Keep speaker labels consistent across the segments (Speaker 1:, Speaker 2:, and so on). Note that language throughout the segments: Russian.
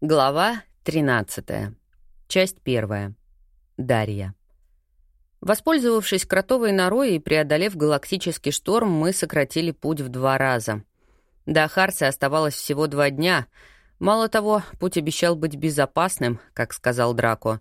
Speaker 1: Глава 13. Часть 1. Дарья. Воспользовавшись кротовой норой и преодолев галактический шторм, мы сократили путь в два раза. До Харса оставалось всего два дня. Мало того, путь обещал быть безопасным, как сказал Драко.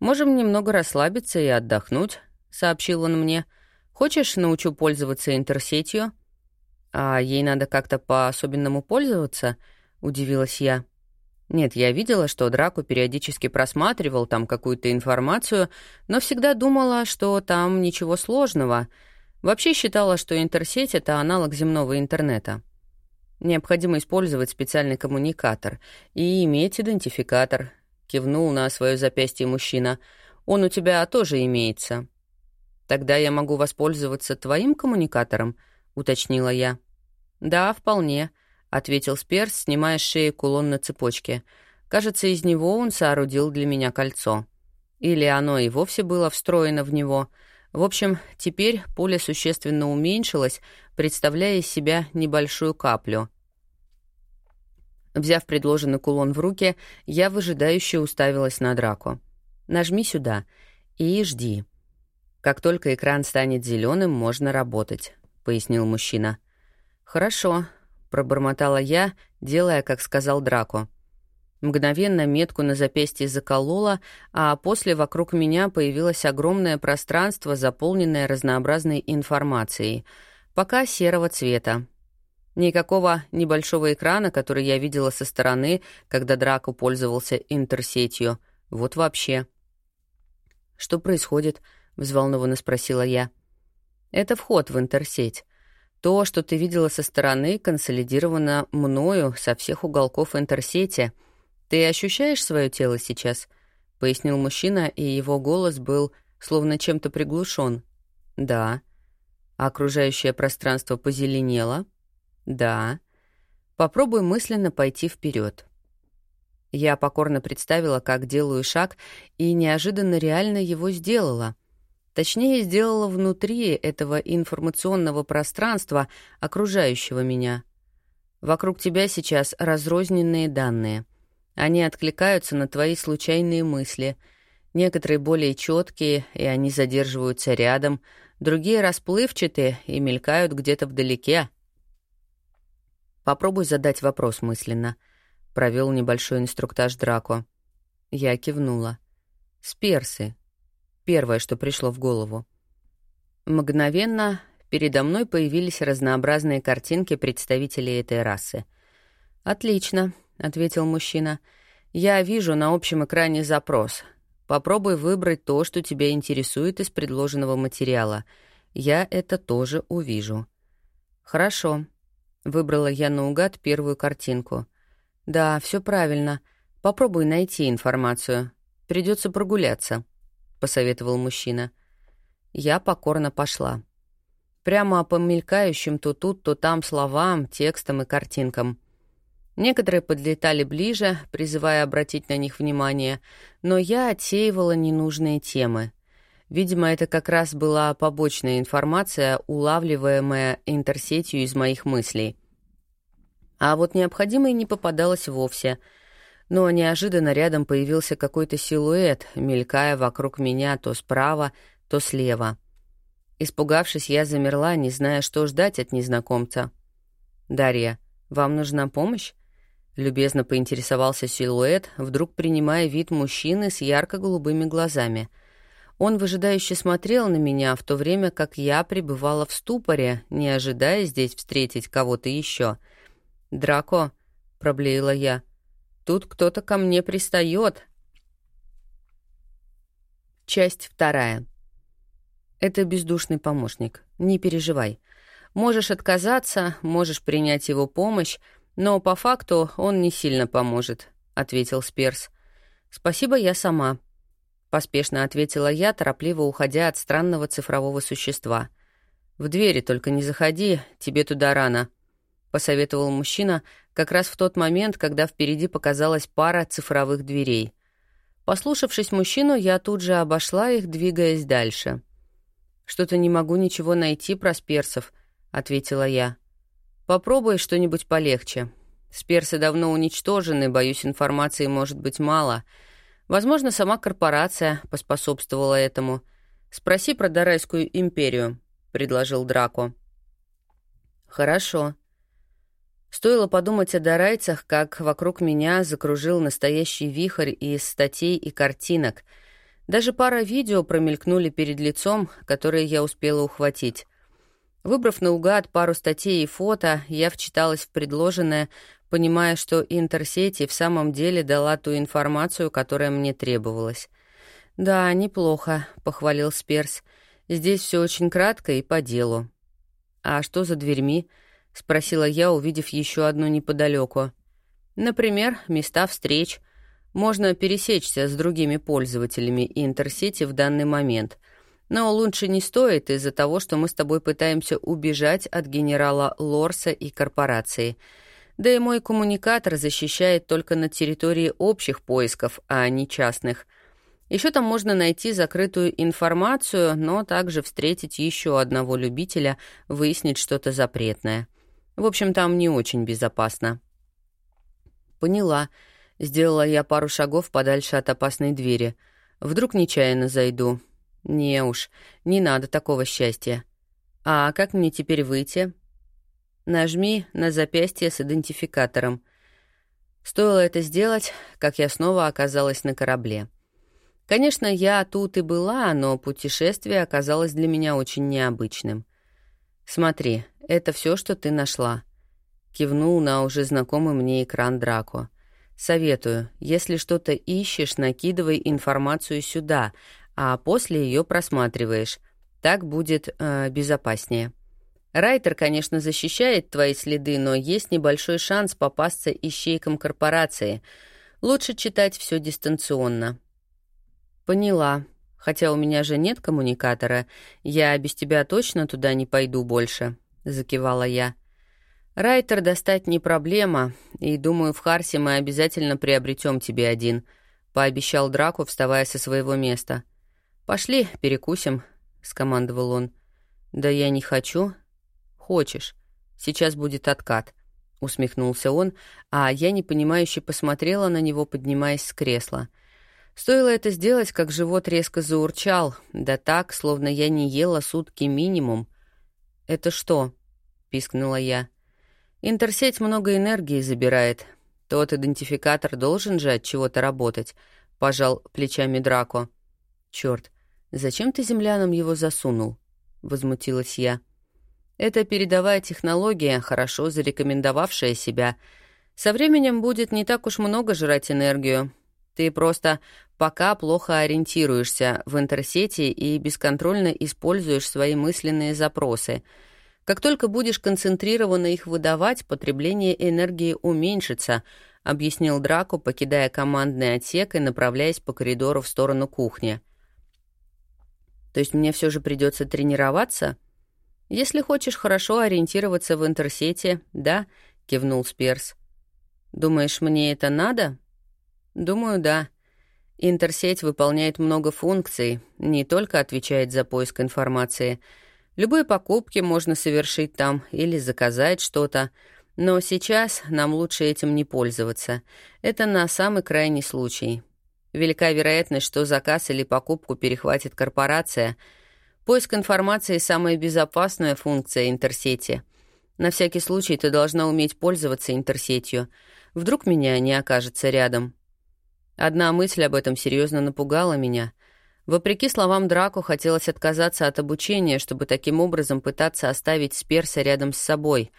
Speaker 1: «Можем немного расслабиться и отдохнуть», — сообщил он мне. «Хочешь, научу пользоваться интерсетью?» «А ей надо как-то по-особенному пользоваться?» — удивилась я. Нет, я видела, что Драку периодически просматривал там какую-то информацию, но всегда думала, что там ничего сложного. Вообще считала, что интерсеть — это аналог земного интернета. Необходимо использовать специальный коммуникатор и иметь идентификатор. Кивнул на свое запястье мужчина. Он у тебя тоже имеется. Тогда я могу воспользоваться твоим коммуникатором, уточнила я. Да, вполне. — ответил Сперс, снимая с шеи кулон на цепочке. «Кажется, из него он соорудил для меня кольцо. Или оно и вовсе было встроено в него. В общем, теперь поле существенно уменьшилось, представляя из себя небольшую каплю. Взяв предложенный кулон в руки, я выжидающе уставилась на драку. «Нажми сюда и жди. Как только экран станет зеленым, можно работать», — пояснил мужчина. «Хорошо», пробормотала я, делая, как сказал Драко. Мгновенно метку на запястье заколола, а после вокруг меня появилось огромное пространство, заполненное разнообразной информацией, пока серого цвета. Никакого небольшого экрана, который я видела со стороны, когда Драко пользовался интерсетью. Вот вообще. «Что происходит?» — взволнованно спросила я. «Это вход в интерсеть. То, что ты видела со стороны, консолидировано мною со всех уголков интерсети. Ты ощущаешь свое тело сейчас?» — пояснил мужчина, и его голос был словно чем-то приглушен. «Да». окружающее пространство позеленело?» «Да». Попробуй мысленно пойти вперед. Я покорно представила, как делаю шаг, и неожиданно реально его сделала. Точнее, сделала внутри этого информационного пространства, окружающего меня. Вокруг тебя сейчас разрозненные данные. Они откликаются на твои случайные мысли. Некоторые более четкие, и они задерживаются рядом, другие расплывчатые и мелькают где-то вдалеке. Попробуй задать вопрос мысленно. Провел небольшой инструктаж Драко. Я кивнула. Сперсы, первое, что пришло в голову. Мгновенно передо мной появились разнообразные картинки представителей этой расы. «Отлично», — ответил мужчина. «Я вижу на общем экране запрос. Попробуй выбрать то, что тебя интересует из предложенного материала. Я это тоже увижу». «Хорошо», — выбрала я наугад первую картинку. «Да, все правильно. Попробуй найти информацию. Придется прогуляться». — посоветовал мужчина. Я покорно пошла. Прямо по мелькающим то тут, то там словам, текстам и картинкам. Некоторые подлетали ближе, призывая обратить на них внимание, но я отсеивала ненужные темы. Видимо, это как раз была побочная информация, улавливаемая интерсетью из моих мыслей. А вот необходимой не попадалось вовсе — но неожиданно рядом появился какой-то силуэт, мелькая вокруг меня то справа, то слева. Испугавшись, я замерла, не зная, что ждать от незнакомца. «Дарья, вам нужна помощь?» Любезно поинтересовался силуэт, вдруг принимая вид мужчины с ярко-голубыми глазами. Он выжидающе смотрел на меня, в то время как я пребывала в ступоре, не ожидая здесь встретить кого-то еще. «Драко», — проблеяла я, — Тут кто-то ко мне пристает. Часть вторая. Это бездушный помощник. Не переживай. Можешь отказаться, можешь принять его помощь, но по факту он не сильно поможет, ответил Сперс. Спасибо, я сама. Поспешно ответила я, торопливо уходя от странного цифрового существа. В двери только не заходи, тебе туда рано. — посоветовал мужчина как раз в тот момент, когда впереди показалась пара цифровых дверей. Послушавшись мужчину, я тут же обошла их, двигаясь дальше. «Что-то не могу ничего найти про сперсов», — ответила я. «Попробуй что-нибудь полегче». Сперсы давно уничтожены, боюсь, информации может быть мало. Возможно, сама корпорация поспособствовала этому. Спроси про Дарайскую империю», — предложил Драко. «Хорошо». Стоило подумать о дарайцах, как вокруг меня закружил настоящий вихрь из статей и картинок. Даже пара видео промелькнули перед лицом, которые я успела ухватить. Выбрав наугад пару статей и фото, я вчиталась в предложенное, понимая, что Интерсети в самом деле дала ту информацию, которая мне требовалась. «Да, неплохо», — похвалил Сперс. «Здесь все очень кратко и по делу». «А что за дверьми?» — спросила я, увидев еще одну неподалеку. «Например, места встреч. Можно пересечься с другими пользователями Интерсети в данный момент. Но лучше не стоит из-за того, что мы с тобой пытаемся убежать от генерала Лорса и корпорации». Да и мой коммуникатор защищает только на территории общих поисков, а не частных. Еще там можно найти закрытую информацию, но также встретить еще одного любителя, выяснить что-то запретное. В общем, там не очень безопасно. Поняла. Сделала я пару шагов подальше от опасной двери. Вдруг нечаянно зайду. Не уж, не надо такого счастья. А как мне теперь выйти? Нажми на запястье с идентификатором. Стоило это сделать, как я снова оказалась на корабле. Конечно, я тут и была, но путешествие оказалось для меня очень необычным. «Смотри, это все, что ты нашла», — кивнул на уже знакомый мне экран Драко. «Советую, если что-то ищешь, накидывай информацию сюда, а после ее просматриваешь. Так будет э, безопаснее». Райтер, конечно, защищает твои следы, но есть небольшой шанс попасться ищейкам корпорации. Лучше читать все дистанционно. Поняла. Хотя у меня же нет коммуникатора, я без тебя точно туда не пойду больше, закивала я. Райтер достать не проблема, и думаю, в Харсе мы обязательно приобретем тебе один, пообещал Драку, вставая со своего места. Пошли, перекусим, скомандовал он. Да я не хочу, хочешь. Сейчас будет откат», — усмехнулся он, а я непонимающе посмотрела на него, поднимаясь с кресла. Стоило это сделать, как живот резко заурчал, да так, словно я не ела сутки минимум. «Это что?» — пискнула я. «Интерсеть много энергии забирает. Тот идентификатор должен же от чего-то работать», — пожал плечами Драко. «Чёрт, зачем ты землянам его засунул?» — возмутилась я. Это передовая технология, хорошо зарекомендовавшая себя. Со временем будет не так уж много жрать энергию. Ты просто пока плохо ориентируешься в интерсете и бесконтрольно используешь свои мысленные запросы. Как только будешь концентрированно их выдавать, потребление энергии уменьшится, объяснил Драко, покидая командный отсек и направляясь по коридору в сторону кухни. То есть мне все же придется тренироваться? — «Если хочешь хорошо ориентироваться в интерсете, да», — кивнул Сперс. «Думаешь, мне это надо?» «Думаю, да. Интерсеть выполняет много функций, не только отвечает за поиск информации. Любые покупки можно совершить там или заказать что-то, но сейчас нам лучше этим не пользоваться. Это на самый крайний случай. Велика вероятность, что заказ или покупку перехватит корпорация — Поиск информации — самая безопасная функция интерсети. На всякий случай ты должна уметь пользоваться интерсетью. Вдруг меня не окажется рядом. Одна мысль об этом серьезно напугала меня. Вопреки словам Драко, хотелось отказаться от обучения, чтобы таким образом пытаться оставить Сперса рядом с собой.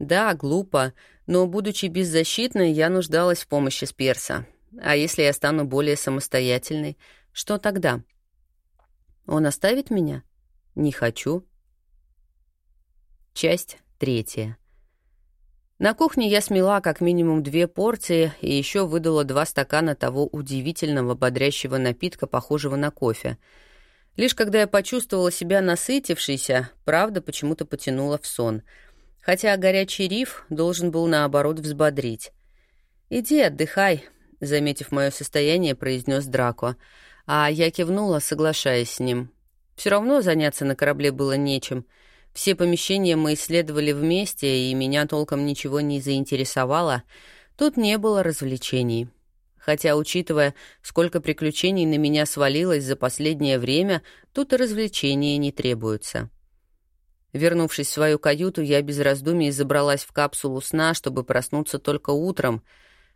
Speaker 1: Да, глупо, но, будучи беззащитной, я нуждалась в помощи Сперса. А если я стану более самостоятельной, что тогда?» Он оставит меня? Не хочу. Часть третья. На кухне я смела как минимум две порции и еще выдала два стакана того удивительного бодрящего напитка, похожего на кофе. Лишь когда я почувствовала себя насытившейся, правда почему-то потянула в сон. Хотя горячий риф должен был, наоборот, взбодрить. «Иди отдыхай», — заметив мое состояние, произнес Драко — а я кивнула, соглашаясь с ним. Все равно заняться на корабле было нечем. Все помещения мы исследовали вместе, и меня толком ничего не заинтересовало. Тут не было развлечений. Хотя, учитывая, сколько приключений на меня свалилось за последнее время, тут и развлечения не требуются. Вернувшись в свою каюту, я без раздумий забралась в капсулу сна, чтобы проснуться только утром.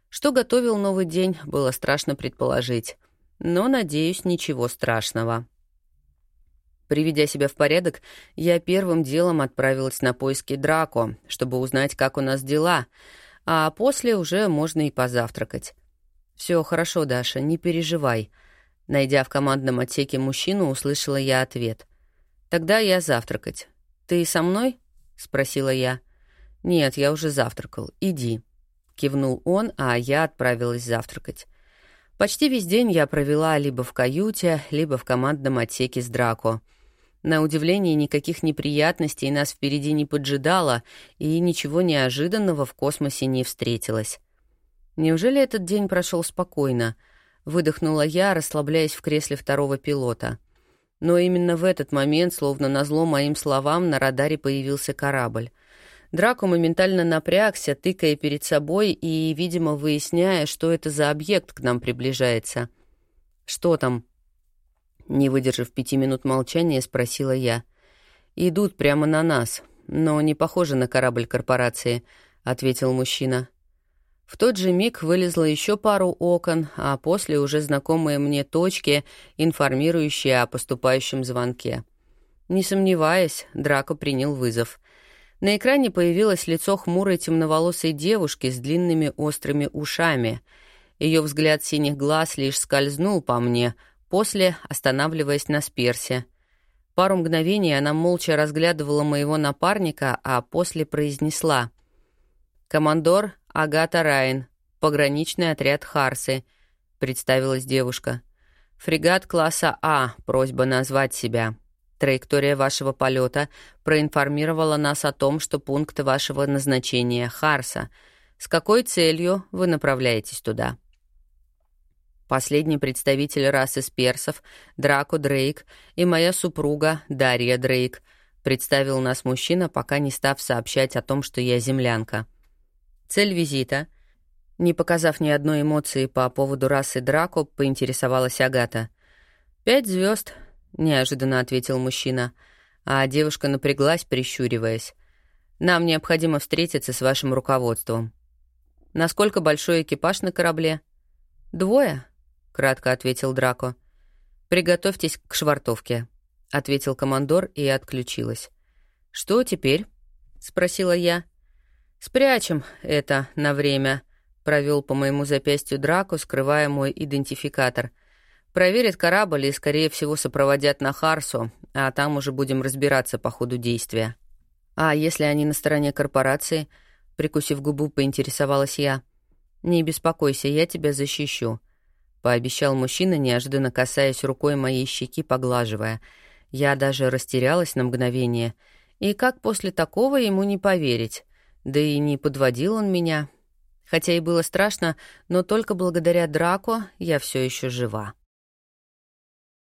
Speaker 1: Что готовил новый день, было страшно предположить. Но, надеюсь, ничего страшного. Приведя себя в порядок, я первым делом отправилась на поиски Драко, чтобы узнать, как у нас дела, а после уже можно и позавтракать. Все хорошо, Даша, не переживай. Найдя в командном отсеке мужчину, услышала я ответ. Тогда я завтракать. Ты со мной? спросила я. Нет, я уже завтракал. Иди. Кивнул он, а я отправилась завтракать. Почти весь день я провела либо в каюте, либо в командном отсеке с Драко. На удивление, никаких неприятностей нас впереди не поджидало, и ничего неожиданного в космосе не встретилось. Неужели этот день прошел спокойно? Выдохнула я, расслабляясь в кресле второго пилота. Но именно в этот момент, словно назло моим словам, на радаре появился корабль. Драко моментально напрягся, тыкая перед собой и, видимо, выясняя, что это за объект к нам приближается. «Что там?» Не выдержав пяти минут молчания, спросила я. «Идут прямо на нас, но не похоже на корабль корпорации», — ответил мужчина. В тот же миг вылезло еще пару окон, а после уже знакомые мне точки, информирующие о поступающем звонке. Не сомневаясь, Драко принял вызов. На экране появилось лицо хмурой темноволосой девушки с длинными острыми ушами. Ее взгляд синих глаз лишь скользнул по мне — после останавливаясь на сперсе. Пару мгновений она молча разглядывала моего напарника, а после произнесла. «Командор Агата Райн, пограничный отряд Харсы», — представилась девушка. «Фрегат класса А, просьба назвать себя. Траектория вашего полета проинформировала нас о том, что пункт вашего назначения — Харса. С какой целью вы направляетесь туда?» Последний представитель расы сперсов, Драко Дрейк, и моя супруга Дарья Дрейк, представил нас мужчина, пока не став сообщать о том, что я землянка. Цель визита — не показав ни одной эмоции по поводу расы Драко, поинтересовалась Агата. «Пять звезд, неожиданно ответил мужчина, а девушка напряглась, прищуриваясь. «Нам необходимо встретиться с вашим руководством». «Насколько большой экипаж на корабле?» «Двое», — кратко ответил Драко. «Приготовьтесь к швартовке», — ответил командор и отключилась. «Что теперь?» — спросила я. «Спрячем это на время», — провел по моему запястью Драко, скрывая мой идентификатор. «Проверят корабль и, скорее всего, сопроводят на Харсу, а там уже будем разбираться по ходу действия». «А если они на стороне корпорации?» — прикусив губу, поинтересовалась я. «Не беспокойся, я тебя защищу», — пообещал мужчина, неожиданно касаясь рукой моей щеки, поглаживая. Я даже растерялась на мгновение. И как после такого ему не поверить? Да и не подводил он меня. Хотя и было страшно, но только благодаря Драко я все еще жива.